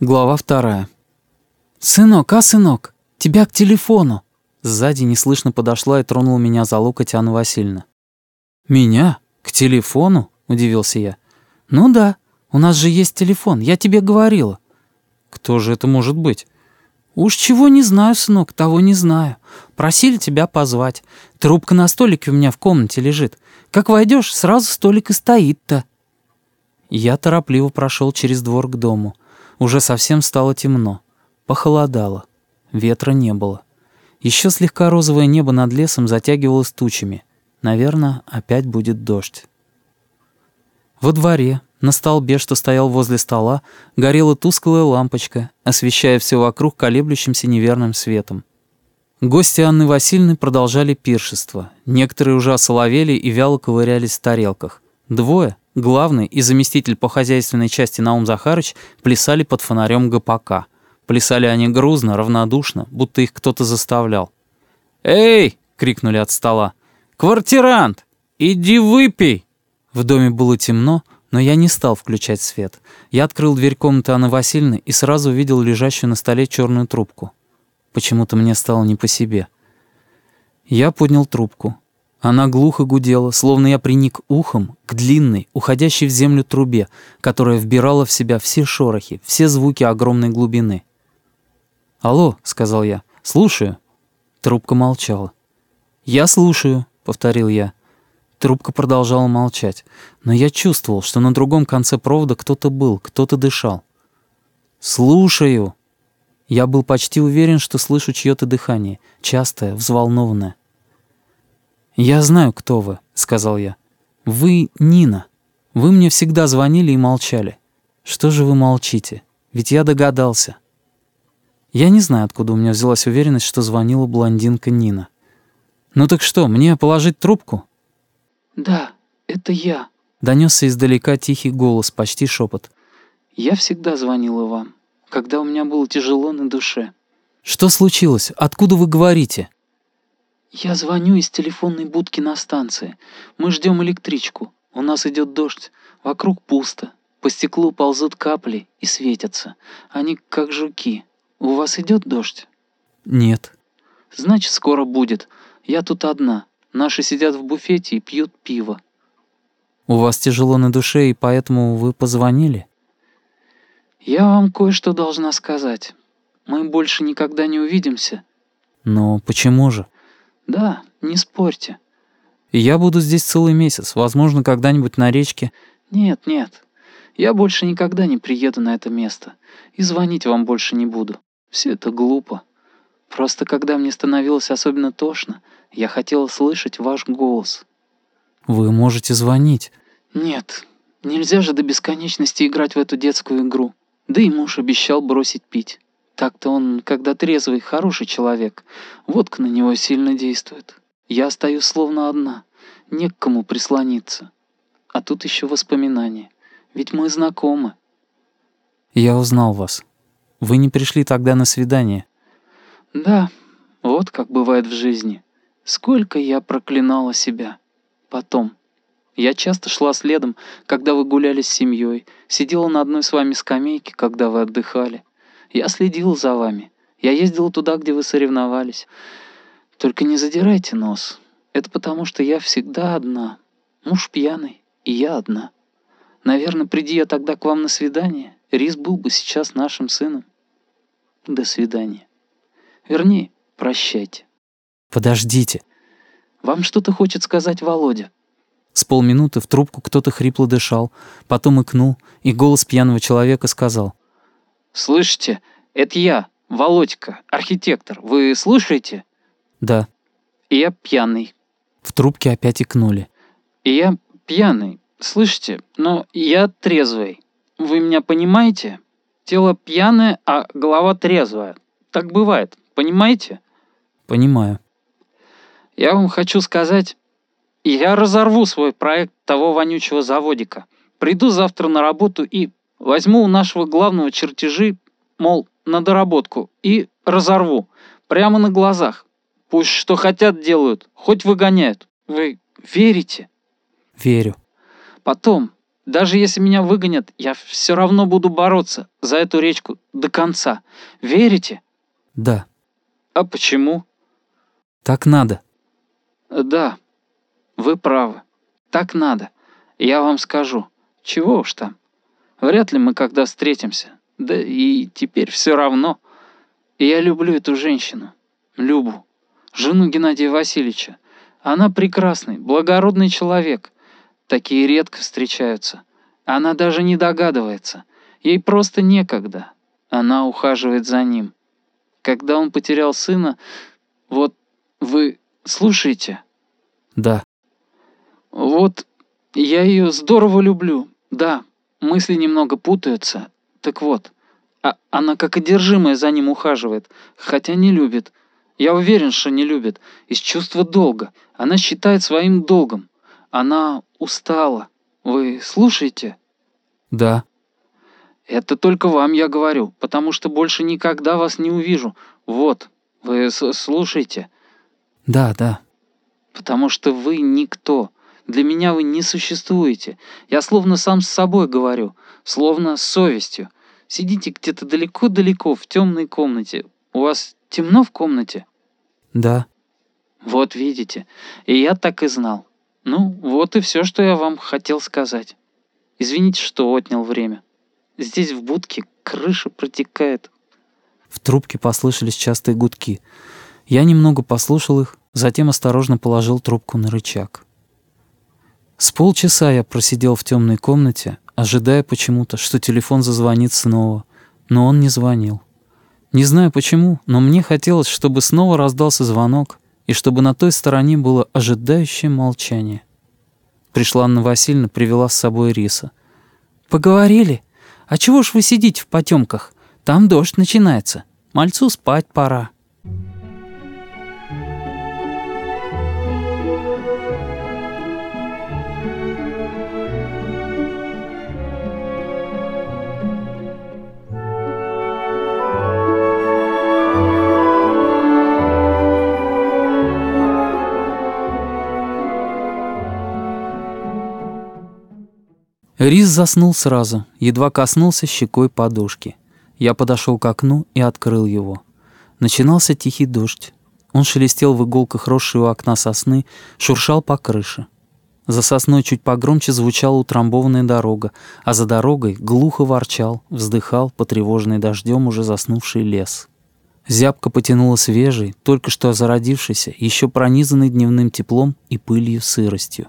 Глава вторая. «Сынок, а, сынок, тебя к телефону!» Сзади неслышно подошла и тронула меня за локоть Анна Васильевна. «Меня? К телефону?» — удивился я. «Ну да, у нас же есть телефон, я тебе говорила». «Кто же это может быть?» «Уж чего не знаю, сынок, того не знаю. Просили тебя позвать. Трубка на столике у меня в комнате лежит. Как войдешь, сразу столик и стоит-то». Я торопливо прошел через двор к дому. Уже совсем стало темно. Похолодало. Ветра не было. Еще слегка розовое небо над лесом затягивалось тучами. Наверное, опять будет дождь. Во дворе, на столбе, что стоял возле стола, горела тусклая лампочка, освещая все вокруг колеблющимся неверным светом. Гости Анны Васильевны продолжали пиршество. Некоторые уже осоловели и вяло ковырялись в тарелках. Двое, главный и заместитель по хозяйственной части Наум Захарыч, плясали под фонарем ГПК. Плясали они грузно, равнодушно, будто их кто-то заставлял. «Эй!» — крикнули от стола. «Квартирант! Иди выпей!» В доме было темно, но я не стал включать свет. Я открыл дверь комнаты Анны Васильевны и сразу увидел лежащую на столе черную трубку. Почему-то мне стало не по себе. Я поднял трубку. Она глухо гудела, словно я приник ухом к длинной, уходящей в землю трубе, которая вбирала в себя все шорохи, все звуки огромной глубины. «Алло», — сказал я, — «слушаю». Трубка молчала. «Я слушаю», — повторил я. Трубка продолжала молчать, но я чувствовал, что на другом конце провода кто-то был, кто-то дышал. «Слушаю!» Я был почти уверен, что слышу чье-то дыхание, частое, взволнованное. «Я знаю, кто вы», — сказал я. «Вы Нина. Вы мне всегда звонили и молчали. Что же вы молчите? Ведь я догадался». Я не знаю, откуда у меня взялась уверенность, что звонила блондинка Нина. «Ну так что, мне положить трубку?» «Да, это я», — донесся издалека тихий голос, почти шепот. «Я всегда звонила вам, когда у меня было тяжело на душе». «Что случилось? Откуда вы говорите?» «Я звоню из телефонной будки на станции. Мы ждем электричку. У нас идет дождь. Вокруг пусто. По стеклу ползут капли и светятся. Они как жуки. У вас идет дождь?» «Нет». «Значит, скоро будет. Я тут одна. Наши сидят в буфете и пьют пиво». «У вас тяжело на душе, и поэтому вы позвонили?» «Я вам кое-что должна сказать. Мы больше никогда не увидимся». «Но почему же?» «Да, не спорьте». «Я буду здесь целый месяц, возможно, когда-нибудь на речке». «Нет, нет. Я больше никогда не приеду на это место. И звонить вам больше не буду. Все это глупо. Просто когда мне становилось особенно тошно, я хотела слышать ваш голос». «Вы можете звонить». «Нет, нельзя же до бесконечности играть в эту детскую игру. Да и муж обещал бросить пить. Так-то он, когда трезвый, хороший человек. Водка на него сильно действует. Я остаюсь словно одна, не к кому прислониться. А тут еще воспоминания. Ведь мы знакомы». «Я узнал вас. Вы не пришли тогда на свидание». «Да, вот как бывает в жизни. Сколько я проклинала себя. Потом. Я часто шла следом, когда вы гуляли с семьей, сидела на одной с вами скамейке, когда вы отдыхали. Я следила за вами. Я ездила туда, где вы соревновались. Только не задирайте нос. Это потому, что я всегда одна. Муж пьяный, и я одна. Наверное, приди я тогда к вам на свидание, Рис был бы сейчас нашим сыном. До свидания. Вернее, прощайте. «Подождите». «Вам что-то хочет сказать Володя?» С полминуты в трубку кто-то хрипло дышал, потом икнул, и голос пьяного человека сказал. «Слышите, это я, Володька, архитектор. Вы слушаете?» «Да». «И я пьяный». В трубке опять икнули. «И я пьяный, слышите? Но я трезвый. Вы меня понимаете? Тело пьяное, а голова трезвая. Так бывает, понимаете?» «Понимаю». Я вам хочу сказать, я разорву свой проект того вонючего заводика. Приду завтра на работу и возьму у нашего главного чертежи, мол, на доработку, и разорву. Прямо на глазах. Пусть что хотят делают, хоть выгоняют. Вы верите?» «Верю». «Потом, даже если меня выгонят, я все равно буду бороться за эту речку до конца. Верите?» «Да». «А почему?» «Так надо». «Да, вы правы. Так надо. Я вам скажу. Чего уж там. Вряд ли мы когда встретимся. Да и теперь все равно. Я люблю эту женщину. Любу. Жену Геннадия Васильевича. Она прекрасный, благородный человек. Такие редко встречаются. Она даже не догадывается. Ей просто некогда. Она ухаживает за ним. Когда он потерял сына, вот вы слушаете? Да. Вот я ее здорово люблю. Да, мысли немного путаются. Так вот, а она как одержимая за ним ухаживает, хотя не любит. Я уверен, что не любит. Из чувства долга. Она считает своим долгом. Она устала. Вы слушаете? Да. Это только вам я говорю, потому что больше никогда вас не увижу. Вот, вы слушайте. Да, да. Потому что вы никто. Для меня вы не существуете. Я словно сам с собой говорю, словно с совестью. Сидите где-то далеко-далеко в темной комнате. У вас темно в комнате? Да. Вот видите. И я так и знал. Ну, вот и все, что я вам хотел сказать. Извините, что отнял время. Здесь в будке крыша протекает. В трубке послышались частые гудки. Я немного послушал их, затем осторожно положил трубку на рычаг. С полчаса я просидел в темной комнате, ожидая почему-то, что телефон зазвонит снова, но он не звонил. Не знаю почему, но мне хотелось, чтобы снова раздался звонок, и чтобы на той стороне было ожидающее молчание. Пришла Анна Васильевна, привела с собой риса. «Поговорили? А чего ж вы сидите в потемках? Там дождь начинается. Мальцу спать пора». Рис заснул сразу, едва коснулся щекой подушки. Я подошел к окну и открыл его. Начинался тихий дождь. Он шелестел в иголках росшей у окна сосны, шуршал по крыше. За сосной чуть погромче звучала утрамбованная дорога, а за дорогой глухо ворчал, вздыхал потревоженный дождем уже заснувший лес. Зябко потянуло свежей, только что зародившейся, еще пронизанной дневным теплом и пылью сыростью.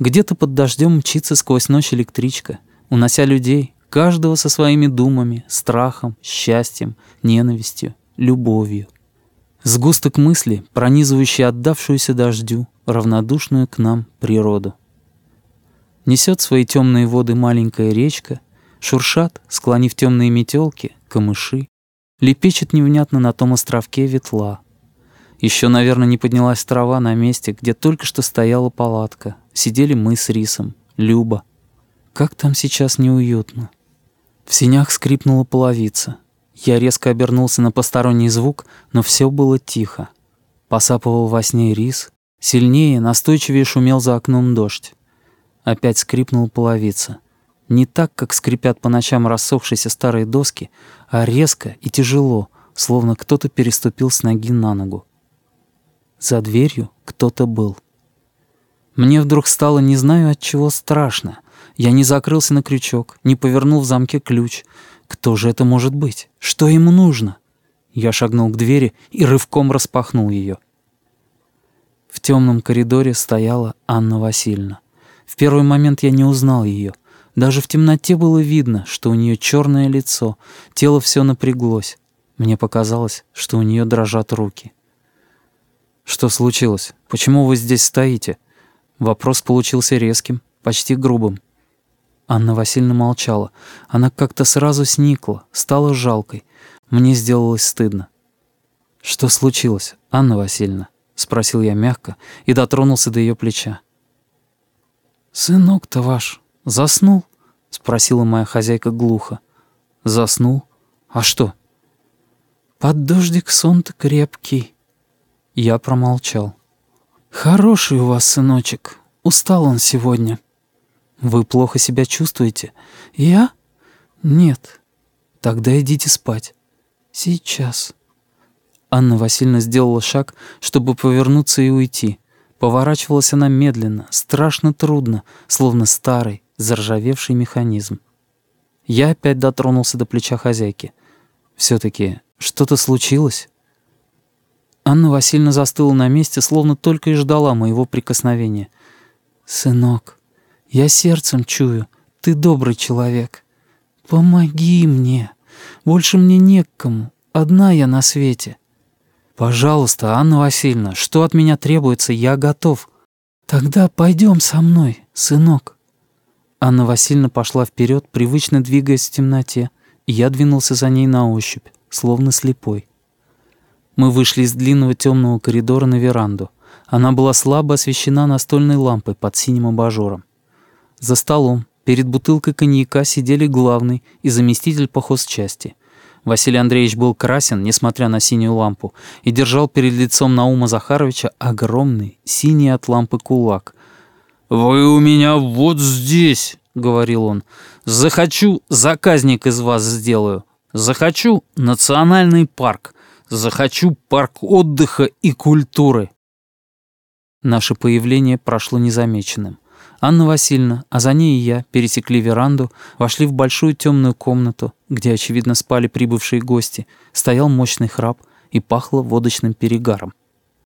Где-то под дождем мчится сквозь ночь электричка, унося людей, каждого со своими думами, страхом, счастьем, ненавистью, любовью. Сгусток мысли, пронизывающий отдавшуюся дождю, равнодушную к нам природу. Несет свои темные воды маленькая речка, шуршат, склонив темные метелки, камыши, лепечет невнятно на том островке ветла. Еще, наверное, не поднялась трава на месте, где только что стояла палатка, Сидели мы с Рисом, Люба. Как там сейчас неуютно. В синях скрипнула половица. Я резко обернулся на посторонний звук, но все было тихо. Посапывал во сне Рис. Сильнее, настойчивее шумел за окном дождь. Опять скрипнула половица. Не так, как скрипят по ночам рассохшиеся старые доски, а резко и тяжело, словно кто-то переступил с ноги на ногу. За дверью кто-то был. Мне вдруг стало не знаю от чего страшно. Я не закрылся на крючок, не повернул в замке ключ. Кто же это может быть? Что ему нужно? Я шагнул к двери и рывком распахнул ее. В темном коридоре стояла Анна Васильевна. В первый момент я не узнал ее. Даже в темноте было видно, что у нее черное лицо, тело все напряглось. Мне показалось, что у нее дрожат руки. «Что случилось? Почему вы здесь стоите?» Вопрос получился резким, почти грубым. Анна Васильевна молчала. Она как-то сразу сникла, стала жалкой. Мне сделалось стыдно. «Что случилось, Анна Васильевна?» — спросил я мягко и дотронулся до ее плеча. «Сынок-то ваш заснул?» — спросила моя хозяйка глухо. «Заснул? А что?» «Под дождик сон-то крепкий». Я промолчал. «Хороший у вас сыночек. Устал он сегодня». «Вы плохо себя чувствуете?» «Я? Нет». «Тогда идите спать». «Сейчас». Анна Васильевна сделала шаг, чтобы повернуться и уйти. Поворачивалась она медленно, страшно трудно, словно старый, заржавевший механизм. Я опять дотронулся до плеча хозяйки. все таки что-то случилось?» Анна Васильевна застыла на месте, словно только и ждала моего прикосновения. «Сынок, я сердцем чую, ты добрый человек. Помоги мне. Больше мне не к кому. Одна я на свете. Пожалуйста, Анна Васильевна, что от меня требуется, я готов. Тогда пойдем со мной, сынок». Анна Васильевна пошла вперед, привычно двигаясь в темноте, и я двинулся за ней на ощупь, словно слепой. Мы вышли из длинного темного коридора на веранду. Она была слабо освещена настольной лампой под синим абажуром. За столом, перед бутылкой коньяка сидели главный и заместитель по хозчасти. Василий Андреевич был красен, несмотря на синюю лампу, и держал перед лицом Наума Захаровича огромный, синий от лампы кулак. «Вы у меня вот здесь», — говорил он. «Захочу, заказник из вас сделаю. Захочу, национальный парк. Захочу парк отдыха и культуры». Наше появление прошло незамеченным. Анна Васильевна, а за ней и я, пересекли веранду, вошли в большую темную комнату, где, очевидно, спали прибывшие гости, стоял мощный храп и пахло водочным перегаром.